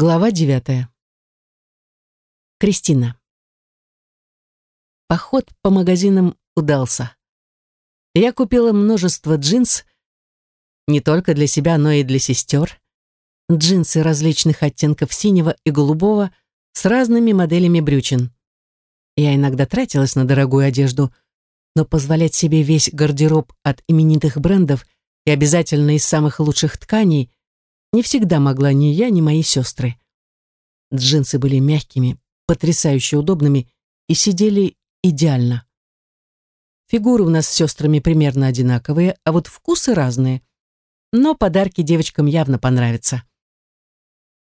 Глава девятая. Кристина. Поход по магазинам удался. Я купила множество джинс, не только для себя, но и для сестер. Джинсы различных оттенков синего и голубого с разными моделями брючин. Я иногда тратилась на дорогую одежду, но позволять себе весь гардероб от именитых брендов и обязательно из самых лучших тканей не всегда могла ни я, ни мои сестры. Джинсы были мягкими, потрясающе удобными и сидели идеально. Фигуры у нас с сестрами примерно одинаковые, а вот вкусы разные. Но подарки девочкам явно понравятся.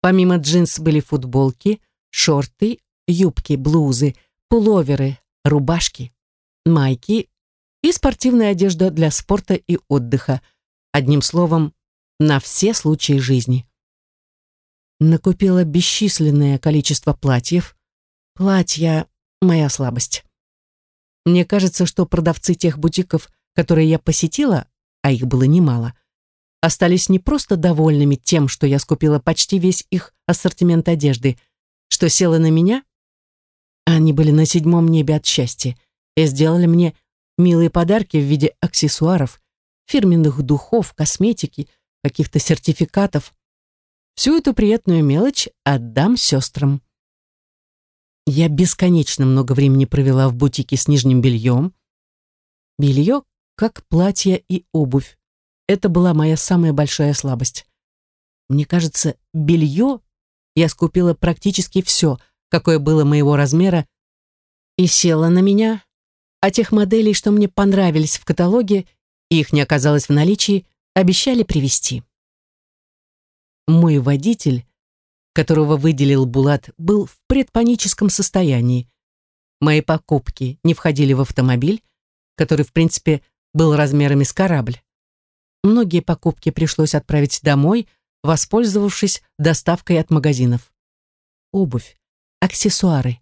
Помимо джинс были футболки, шорты, юбки, блузы, пуловеры, рубашки, майки и спортивная одежда для спорта и отдыха. Одним словом, на все случаи жизни. Накупила бесчисленное количество платьев. Платья — моя слабость. Мне кажется, что продавцы тех бутиков, которые я посетила, а их было немало, остались не просто довольными тем, что я скупила почти весь их ассортимент одежды, что села на меня. Они были на седьмом небе от счастья и сделали мне милые подарки в виде аксессуаров, фирменных духов, косметики — каких-то сертификатов. Всю эту приятную мелочь отдам сестрам. Я бесконечно много времени провела в бутике с нижним бельем. Белье, как платье и обувь. Это была моя самая большая слабость. Мне кажется, белье я скупила практически все, какое было моего размера, и села на меня, а тех моделей, что мне понравились в каталоге, их не оказалось в наличии, обещали привезти. Мой водитель, которого выделил Булат, был в предпаническом состоянии. Мои покупки не входили в автомобиль, который, в принципе, был размерами с корабль. Многие покупки пришлось отправить домой, воспользовавшись доставкой от магазинов. Обувь, аксессуары,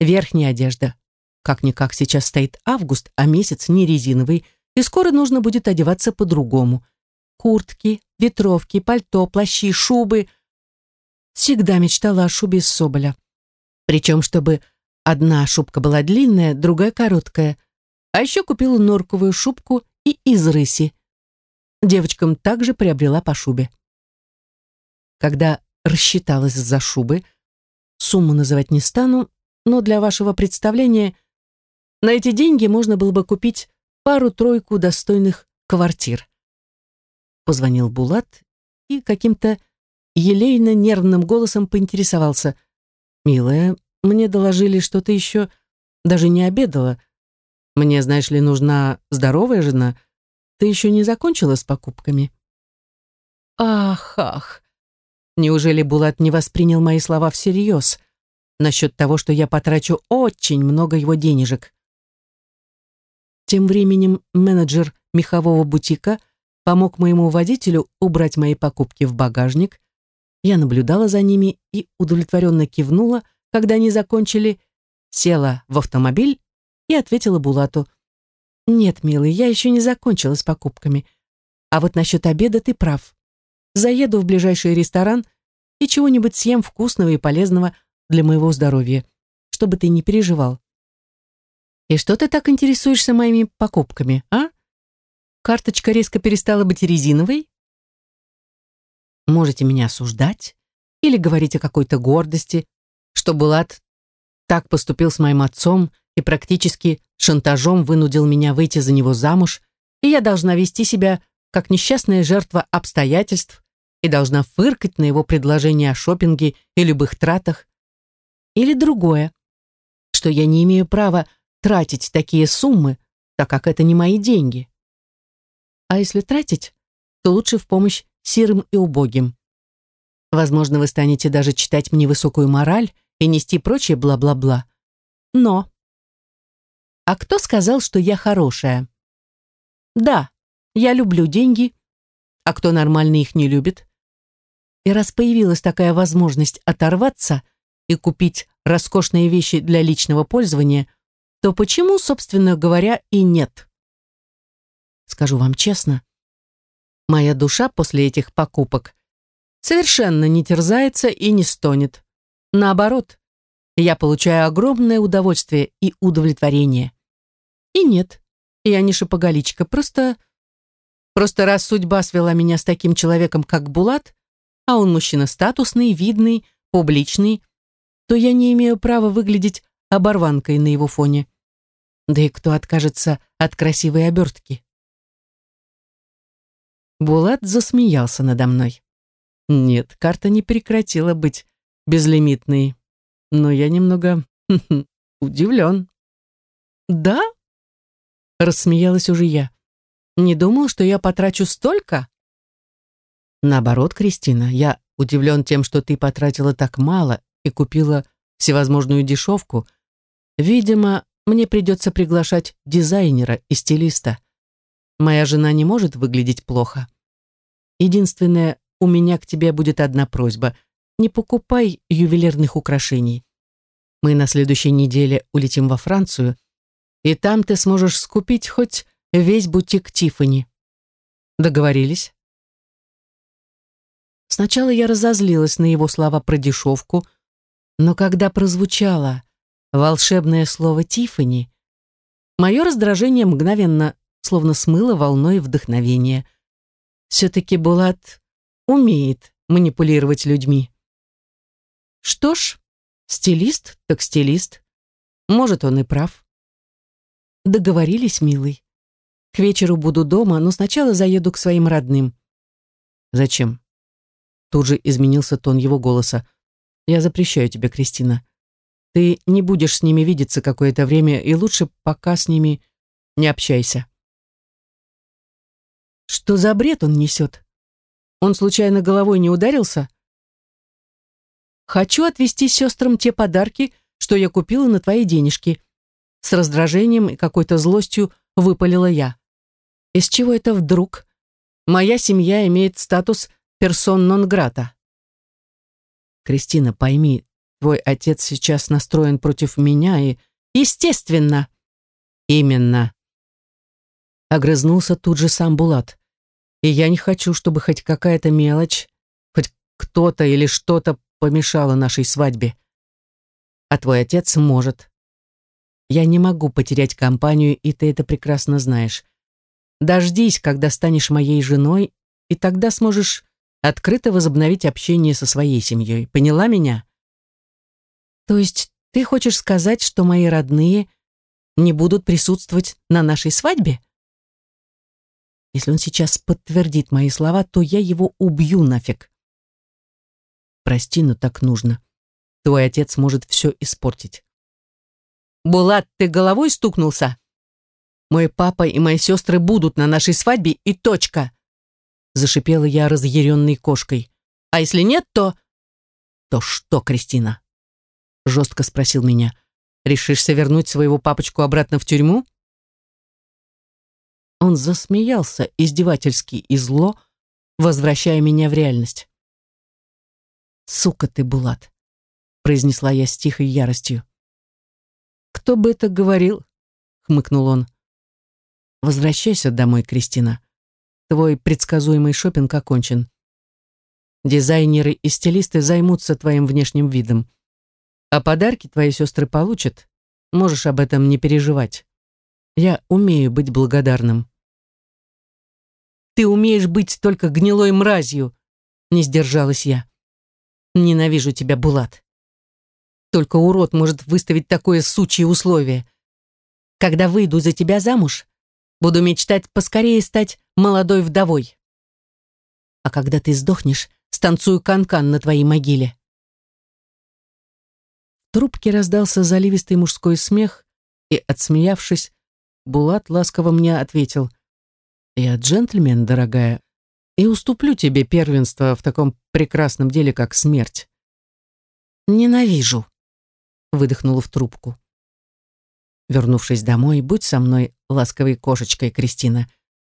верхняя одежда. Как-никак сейчас стоит август, а месяц не резиновый, и скоро нужно будет одеваться по-другому куртки, ветровки, пальто, плащи, шубы. Всегда мечтала о шубе из соболя. Причем, чтобы одна шубка была длинная, другая короткая. А еще купила норковую шубку и из рыси. Девочкам также приобрела по шубе. Когда рассчиталась за шубы, сумму называть не стану, но для вашего представления на эти деньги можно было бы купить пару-тройку достойных квартир позвонил Булат и каким-то елейно-нервным голосом поинтересовался. «Милая, мне доложили, что ты еще даже не обедала. Мне, знаешь ли, нужна здоровая жена. Ты еще не закончила с покупками?» «Ах, ах!» Неужели Булат не воспринял мои слова всерьез насчет того, что я потрачу очень много его денежек? Тем временем менеджер мехового бутика – помог моему водителю убрать мои покупки в багажник. Я наблюдала за ними и удовлетворенно кивнула, когда они закончили, села в автомобиль и ответила Булату. «Нет, милый, я еще не закончила с покупками. А вот насчет обеда ты прав. Заеду в ближайший ресторан и чего-нибудь съем вкусного и полезного для моего здоровья, чтобы ты не переживал». «И что ты так интересуешься моими покупками, а?» Карточка резко перестала быть резиновой? Можете меня осуждать или говорить о какой-то гордости, что Булат так поступил с моим отцом и практически шантажом вынудил меня выйти за него замуж, и я должна вести себя как несчастная жертва обстоятельств и должна фыркать на его предложение о шопинге и любых тратах. Или другое, что я не имею права тратить такие суммы, так как это не мои деньги а если тратить, то лучше в помощь сирым и убогим. Возможно, вы станете даже читать мне высокую мораль и нести прочее бла-бла-бла. Но... А кто сказал, что я хорошая? Да, я люблю деньги, а кто нормально их не любит? И раз появилась такая возможность оторваться и купить роскошные вещи для личного пользования, то почему, собственно говоря, и нет? Скажу вам честно, моя душа после этих покупок совершенно не терзается и не стонет. Наоборот, я получаю огромное удовольствие и удовлетворение. И нет, я не шопоголичка, просто... Просто раз судьба свела меня с таким человеком, как Булат, а он мужчина статусный, видный, публичный, то я не имею права выглядеть оборванкой на его фоне. Да и кто откажется от красивой обертки? Булат засмеялся надо мной. Нет, карта не прекратила быть безлимитной, но я немного удивлен. «Да?» — рассмеялась уже я. «Не думал, что я потрачу столько?» «Наоборот, Кристина, я удивлен тем, что ты потратила так мало и купила всевозможную дешевку. Видимо, мне придется приглашать дизайнера и стилиста. Моя жена не может выглядеть плохо. Единственное, у меня к тебе будет одна просьба. Не покупай ювелирных украшений. Мы на следующей неделе улетим во Францию, и там ты сможешь скупить хоть весь бутик Тиффани. Договорились? Сначала я разозлилась на его слова про дешевку, но когда прозвучало волшебное слово Тиффани, мое раздражение мгновенно словно смыло волной вдохновения. Все-таки Булат умеет манипулировать людьми. Что ж, стилист так стилист. Может, он и прав. Договорились, милый. К вечеру буду дома, но сначала заеду к своим родным. Зачем? Тут же изменился тон его голоса. Я запрещаю тебе, Кристина. Ты не будешь с ними видеться какое-то время, и лучше пока с ними не общайся. Что за бред он несет? Он случайно головой не ударился? Хочу отвезти сестрам те подарки, что я купила на твои денежки. С раздражением и какой-то злостью выпалила я. Из чего это вдруг? Моя семья имеет статус персон нон грата. Кристина, пойми, твой отец сейчас настроен против меня и... Естественно. Именно. Огрызнулся тут же сам Булат. И я не хочу, чтобы хоть какая-то мелочь, хоть кто-то или что-то помешало нашей свадьбе. А твой отец может. Я не могу потерять компанию, и ты это прекрасно знаешь. Дождись, когда станешь моей женой, и тогда сможешь открыто возобновить общение со своей семьей. Поняла меня? То есть ты хочешь сказать, что мои родные не будут присутствовать на нашей свадьбе? Если он сейчас подтвердит мои слова, то я его убью нафиг. Прости, но так нужно. Твой отец может все испортить. Булат, ты головой стукнулся? Мой папа и мои сестры будут на нашей свадьбе и точка. Зашипела я разъяренной кошкой. А если нет, то... То что, Кристина? Жестко спросил меня. Решишься вернуть своего папочку обратно в тюрьму? Он засмеялся издевательски и зло, возвращая меня в реальность. «Сука ты, Булат!» произнесла я с тихой яростью. «Кто бы это говорил?» хмыкнул он. «Возвращайся домой, Кристина. Твой предсказуемый шопинг окончен. Дизайнеры и стилисты займутся твоим внешним видом. А подарки твои сестры получат. Можешь об этом не переживать. Я умею быть благодарным. Ты умеешь быть только гнилой мразью, не сдержалась я. Ненавижу тебя, Булат. Только урод может выставить такое сучье условие. Когда выйду за тебя замуж, буду мечтать поскорее стать молодой вдовой. А когда ты сдохнешь, станцую канкан -кан на твоей могиле. В трубке раздался заливистый мужской смех, и, отсмеявшись, Булат ласково мне ответил, «Я джентльмен, дорогая, и уступлю тебе первенство в таком прекрасном деле, как смерть». «Ненавижу», — выдохнула в трубку. Вернувшись домой, будь со мной ласковой кошечкой, Кристина.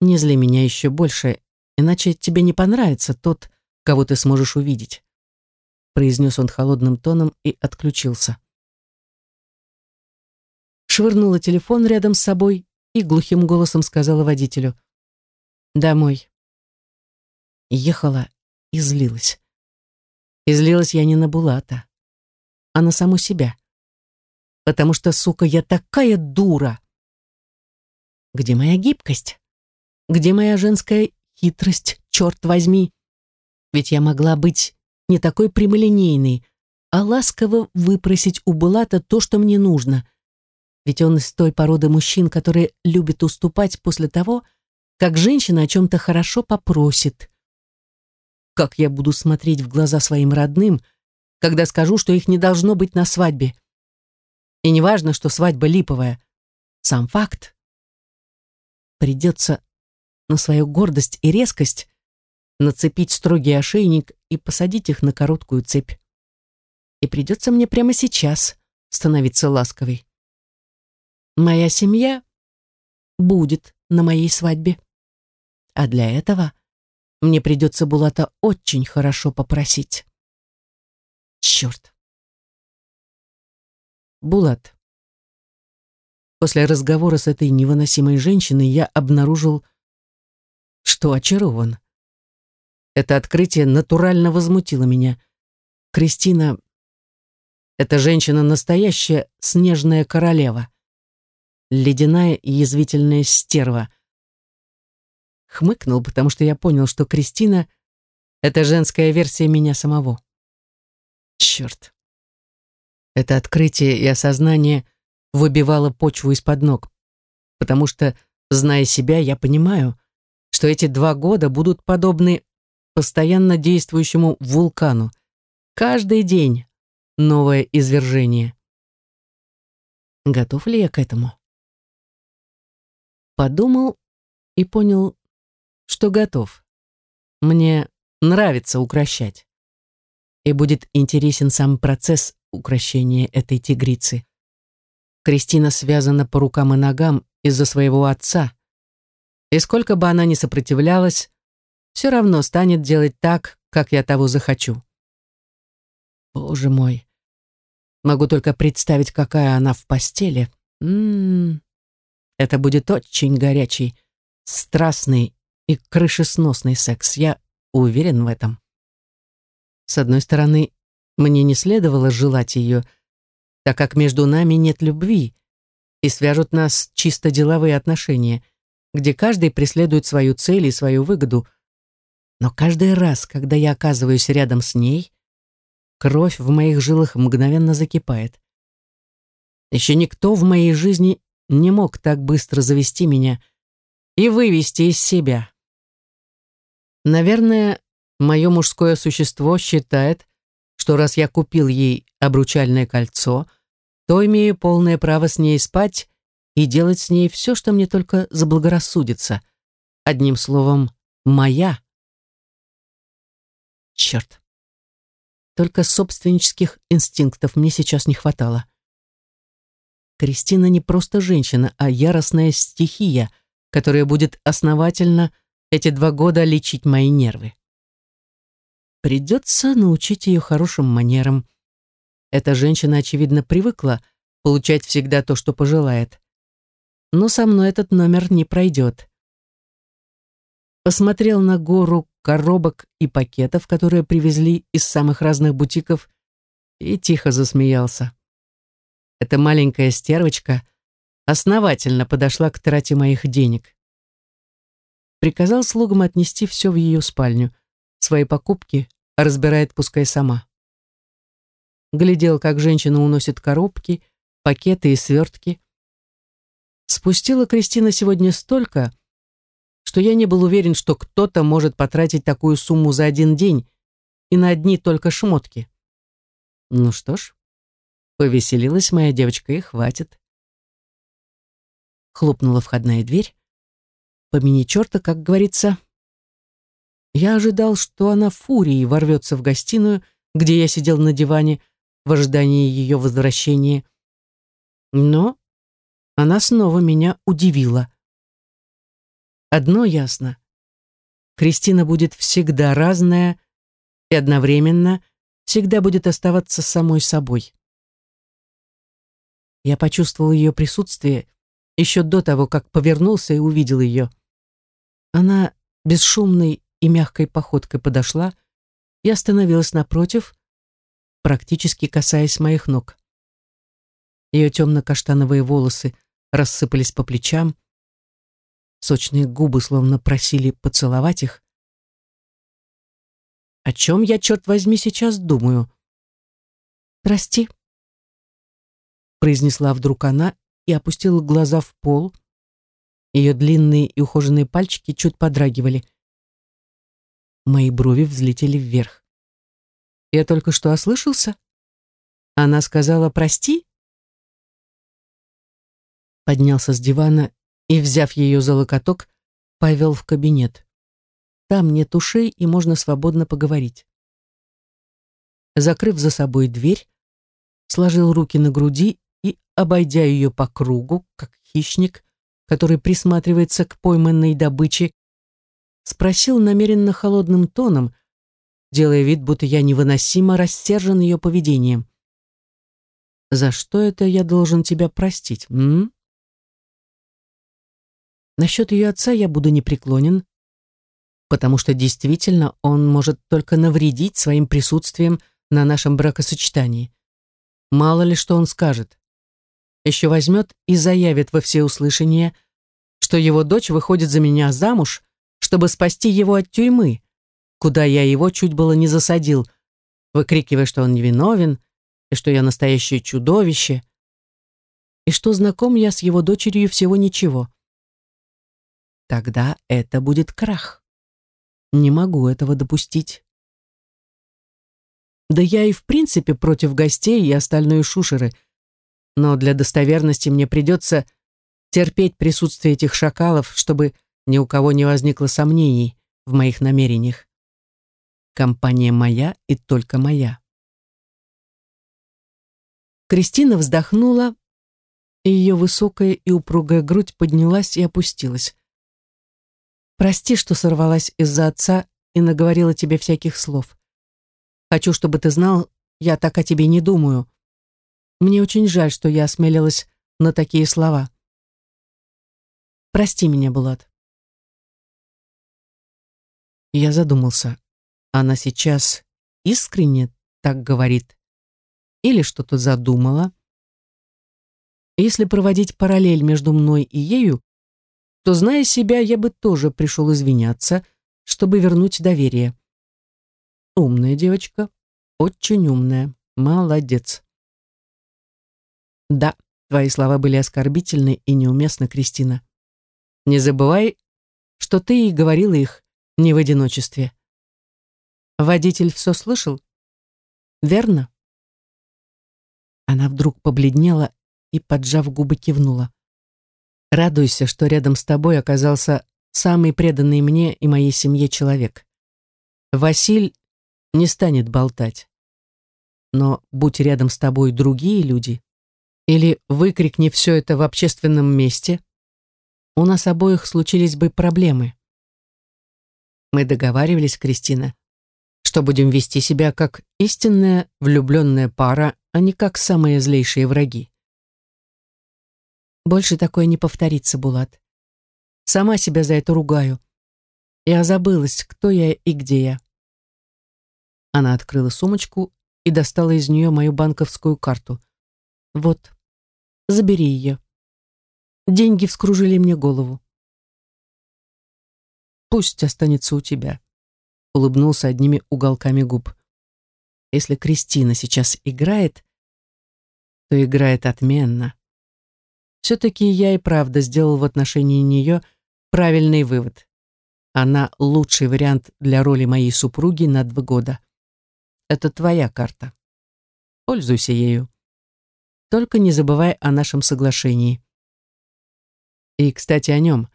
Не зли меня еще больше, иначе тебе не понравится тот, кого ты сможешь увидеть. Произнес он холодным тоном и отключился. Швырнула телефон рядом с собой и глухим голосом сказала водителю. «Домой». Ехала и злилась. И злилась я не на Булата, а на саму себя. Потому что, сука, я такая дура. Где моя гибкость? Где моя женская хитрость, черт возьми? Ведь я могла быть не такой прямолинейной, а ласково выпросить у Булата то, что мне нужно. Ведь он из той породы мужчин, которые любят уступать после того, как женщина о чем-то хорошо попросит. Как я буду смотреть в глаза своим родным, когда скажу, что их не должно быть на свадьбе? И не важно, что свадьба липовая. Сам факт. Придется на свою гордость и резкость нацепить строгий ошейник и посадить их на короткую цепь. И придется мне прямо сейчас становиться ласковой. Моя семья будет на моей свадьбе. А для этого мне придется Булата очень хорошо попросить. Черт. Булат. После разговора с этой невыносимой женщиной я обнаружил, что очарован. Это открытие натурально возмутило меня. Кристина — эта женщина настоящая снежная королева. Ледяная и язвительная стерва. Хмыкнул, потому что я понял, что Кристина — это женская версия меня самого. Черт. Это открытие и осознание выбивало почву из-под ног, потому что, зная себя, я понимаю, что эти два года будут подобны постоянно действующему вулкану. Каждый день новое извержение. Готов ли я к этому? Подумал и понял, что готов. Мне нравится укращать. И будет интересен сам процесс укращения этой тигрицы. Кристина связана по рукам и ногам из-за своего отца. И сколько бы она ни сопротивлялась, все равно станет делать так, как я того захочу. Боже мой. Могу только представить, какая она в постели. М -м -м. Это будет очень горячий, страстный и крышесносный секс. Я уверен в этом. С одной стороны, мне не следовало желать ее, так как между нами нет любви, и свяжут нас чисто деловые отношения, где каждый преследует свою цель и свою выгоду, но каждый раз, когда я оказываюсь рядом с ней, кровь в моих жилах мгновенно закипает. Еще никто в моей жизни не мог так быстро завести меня и вывести из себя. Наверное, мое мужское существо считает, что раз я купил ей обручальное кольцо, то имею полное право с ней спать и делать с ней все, что мне только заблагорассудится. Одним словом, моя. Черт. Только собственнических инстинктов мне сейчас не хватало. Кристина не просто женщина, а яростная стихия, которая будет основательно эти два года лечить мои нервы. Придется научить ее хорошим манерам. Эта женщина, очевидно, привыкла получать всегда то, что пожелает. Но со мной этот номер не пройдет. Посмотрел на гору коробок и пакетов, которые привезли из самых разных бутиков, и тихо засмеялся. Эта маленькая стервочка основательно подошла к трате моих денег. Приказал слугам отнести все в ее спальню. Свои покупки разбирает пускай сама. Глядел, как женщина уносит коробки, пакеты и свертки. Спустила Кристина сегодня столько, что я не был уверен, что кто-то может потратить такую сумму за один день и на одни только шмотки. Ну что ж, повеселилась моя девочка и хватит. Хлопнула входная дверь. Помяни черта, как говорится. Я ожидал, что она фурией ворвется в гостиную, где я сидел на диване в ожидании ее возвращения. Но она снова меня удивила. Одно ясно. Кристина будет всегда разная и одновременно всегда будет оставаться самой собой. Я почувствовал ее присутствие еще до того, как повернулся и увидел ее. Она бесшумной и мягкой походкой подошла и остановилась напротив, практически касаясь моих ног. Ее темно-каштановые волосы рассыпались по плечам, сочные губы словно просили поцеловать их. О чем я, черт возьми, сейчас думаю? «Прости», — произнесла вдруг она и опустила глаза в пол. Ее длинные и ухоженные пальчики чуть подрагивали. Мои брови взлетели вверх. Я только что ослышался? Она сказала «прости»? Поднялся с дивана и, взяв ее за локоток, повел в кабинет. Там нет ушей, и можно свободно поговорить. Закрыв за собой дверь, сложил руки на груди и, обойдя ее по кругу, как хищник, который присматривается к пойманной добыче, спросил намеренно холодным тоном, делая вид, будто я невыносимо рассержен ее поведением. «За что это я должен тебя простить, м?» Насчет ее отца я буду непреклонен, потому что действительно он может только навредить своим присутствием на нашем бракосочетании. Мало ли что он скажет. Еще возьмет и заявит во всеуслышание, что его дочь выходит за меня замуж, чтобы спасти его от тюрьмы, куда я его чуть было не засадил, выкрикивая, что он невиновен, и что я настоящее чудовище, и что знаком я с его дочерью всего ничего. Тогда это будет крах. Не могу этого допустить. Да я и в принципе против гостей и остальной шушеры, но для достоверности мне придется терпеть присутствие этих шакалов, чтобы ни у кого не возникло сомнений в моих намерениях. Компания моя и только моя. Кристина вздохнула, и ее высокая и упругая грудь поднялась и опустилась. Прости, что сорвалась из-за отца и наговорила тебе всяких слов. Хочу, чтобы ты знал, я так о тебе не думаю. Мне очень жаль, что я осмелилась на такие слова. Прости меня, Булат. Я задумался. Она сейчас искренне так говорит? Или что-то задумала? Если проводить параллель между мной и ею, то, зная себя, я бы тоже пришел извиняться, чтобы вернуть доверие. Умная девочка, очень умная, молодец. Да, твои слова были оскорбительны и неуместны, Кристина. Не забывай, что ты и говорила их не в одиночестве. Водитель все слышал? Верно? Она вдруг побледнела и, поджав губы, кивнула. Радуйся, что рядом с тобой оказался самый преданный мне и моей семье человек. Василь не станет болтать. Но будь рядом с тобой другие люди, или выкрикни все это в общественном месте, у нас обоих случились бы проблемы. Мы договаривались, Кристина, что будем вести себя как истинная влюбленная пара, а не как самые злейшие враги. Больше такое не повторится, Булат. Сама себя за это ругаю. Я забылась, кто я и где я. Она открыла сумочку и достала из нее мою банковскую карту. Вот, забери ее. Деньги вскружили мне голову. Пусть останется у тебя, улыбнулся одними уголками губ. Если Кристина сейчас играет, то играет отменно. Все-таки я и правда сделал в отношении нее правильный вывод. Она лучший вариант для роли моей супруги на два года. Это твоя карта. Пользуйся ею. Только не забывай о нашем соглашении. И, кстати, о нем.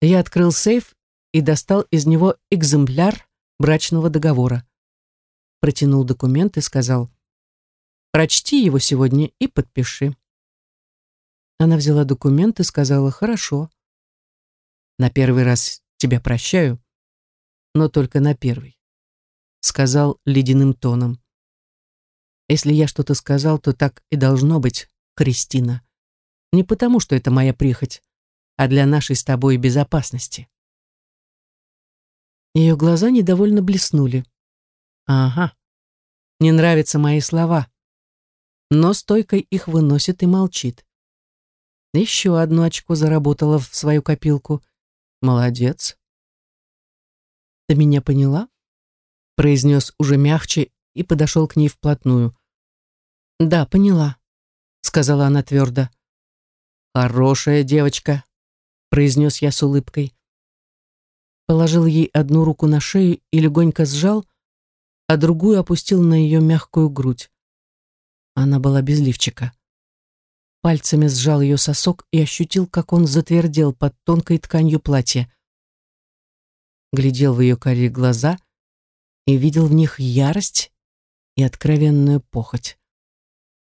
Я открыл сейф и достал из него экземпляр брачного договора. Протянул документ и сказал, «Прочти его сегодня и подпиши». Она взяла документ и сказала «Хорошо». «На первый раз тебя прощаю, но только на первый», сказал ледяным тоном. «Если я что-то сказал, то так и должно быть, Кристина. Не потому, что это моя прихоть, а для нашей с тобой безопасности». Ее глаза недовольно блеснули. Ага, не нравятся мои слова, но стойко их выносит и молчит. Еще одну очко заработала в свою копилку. Молодец. Ты меня поняла? Произнес уже мягче и подошел к ней вплотную. Да, поняла, сказала она твердо. Хорошая девочка, произнес я с улыбкой. Положил ей одну руку на шею и легонько сжал, а другую опустил на ее мягкую грудь. Она была без лифчика. Пальцами сжал ее сосок и ощутил, как он затвердел под тонкой тканью платья. Глядел в ее карие глаза и видел в них ярость и откровенную похоть.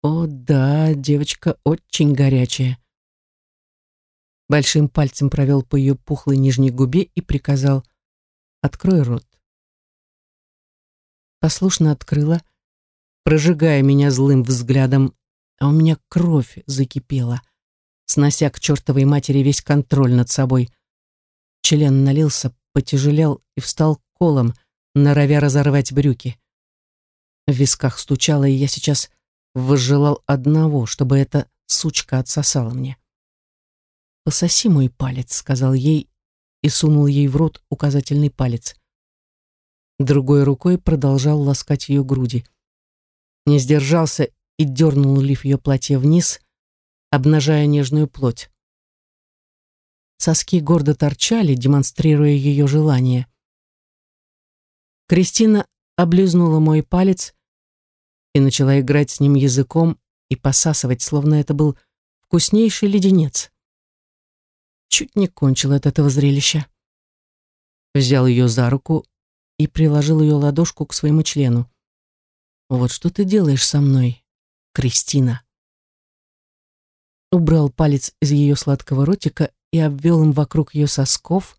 О да, девочка очень горячая. Большим пальцем провел по ее пухлой нижней губе и приказал «Открой рот» послушно открыла, прожигая меня злым взглядом, а у меня кровь закипела, снося к чертовой матери весь контроль над собой. Член налился, потяжелел и встал колом, норовя разорвать брюки. В висках стучало, и я сейчас возжелал одного, чтобы эта сучка отсосала мне. «Пососи мой палец», — сказал ей и сунул ей в рот указательный палец другой рукой продолжал ласкать ее груди. Не сдержался и дернул лиф ее платья вниз, обнажая нежную плоть. Соски гордо торчали, демонстрируя ее желание. Кристина облизнула мой палец и начала играть с ним языком и посасывать, словно это был вкуснейший леденец. Чуть не кончил от этого зрелища. Взял ее за руку и приложил ее ладошку к своему члену. «Вот что ты делаешь со мной, Кристина?» Убрал палец из ее сладкого ротика и обвел им вокруг ее сосков,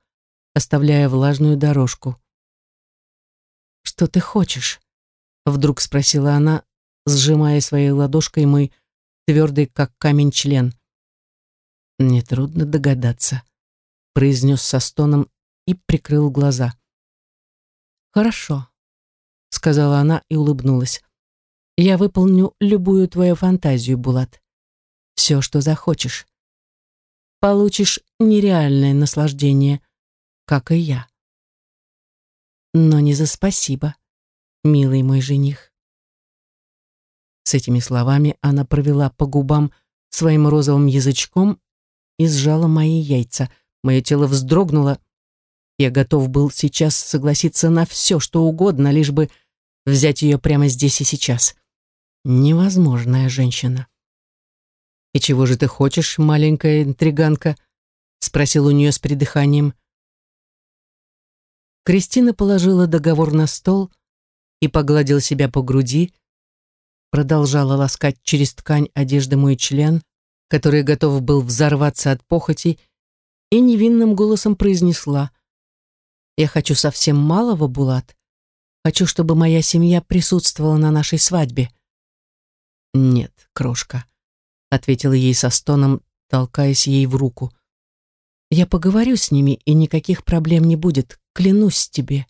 оставляя влажную дорожку. «Что ты хочешь?» — вдруг спросила она, сжимая своей ладошкой мой твердый, как камень, член. «Нетрудно догадаться», — произнес со стоном и прикрыл глаза. «Хорошо», — сказала она и улыбнулась. «Я выполню любую твою фантазию, Булат. Все, что захочешь. Получишь нереальное наслаждение, как и я. Но не за спасибо, милый мой жених». С этими словами она провела по губам своим розовым язычком и сжала мои яйца. Мое тело вздрогнуло, я готов был сейчас согласиться на все, что угодно, лишь бы взять ее прямо здесь и сейчас. Невозможная женщина. «И чего же ты хочешь, маленькая интриганка?» — спросил у нее с придыханием. Кристина положила договор на стол и погладила себя по груди, продолжала ласкать через ткань одежды мой член, который готов был взорваться от похоти, и невинным голосом произнесла — я хочу совсем малого, Булат. Хочу, чтобы моя семья присутствовала на нашей свадьбе. Нет, крошка, ответила ей со стоном, толкаясь ей в руку. Я поговорю с ними, и никаких проблем не будет, клянусь тебе.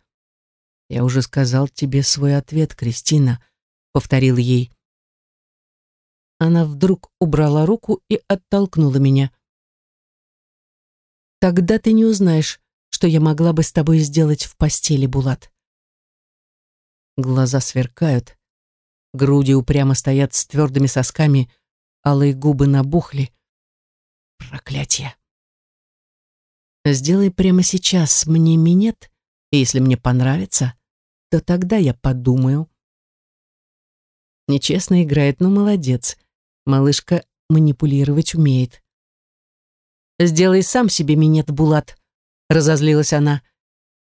Я уже сказал тебе свой ответ, Кристина, повторил ей. Она вдруг убрала руку и оттолкнула меня. Тогда ты не узнаешь, что я могла бы с тобой сделать в постели, Булат. Глаза сверкают, груди упрямо стоят с твердыми сосками, алые губы набухли. Проклятие. Сделай прямо сейчас мне минет, и если мне понравится, то тогда я подумаю. Нечестно играет, но молодец. Малышка манипулировать умеет. Сделай сам себе минет, Булат, разозлилась она.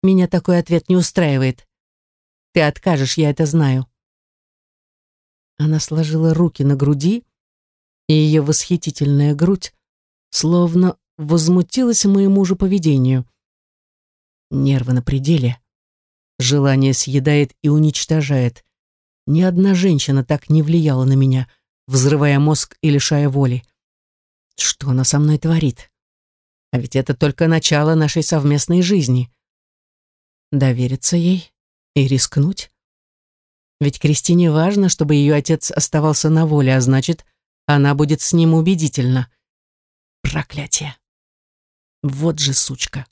Меня такой ответ не устраивает. Ты откажешь, я это знаю. Она сложила руки на груди, и ее восхитительная грудь словно возмутилась моему же поведению. Нервы на пределе. Желание съедает и уничтожает. Ни одна женщина так не влияла на меня, взрывая мозг и лишая воли. Что она со мной творит? А ведь это только начало нашей совместной жизни. Довериться ей и рискнуть? Ведь Кристине важно, чтобы ее отец оставался на воле, а значит, она будет с ним убедительна. Проклятие. Вот же сучка.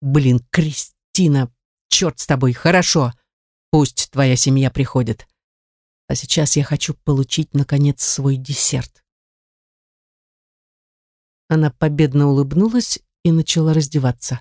Блин, Кристина, черт с тобой, хорошо. Пусть твоя семья приходит. А сейчас я хочу получить, наконец, свой десерт. Она победно улыбнулась и начала раздеваться.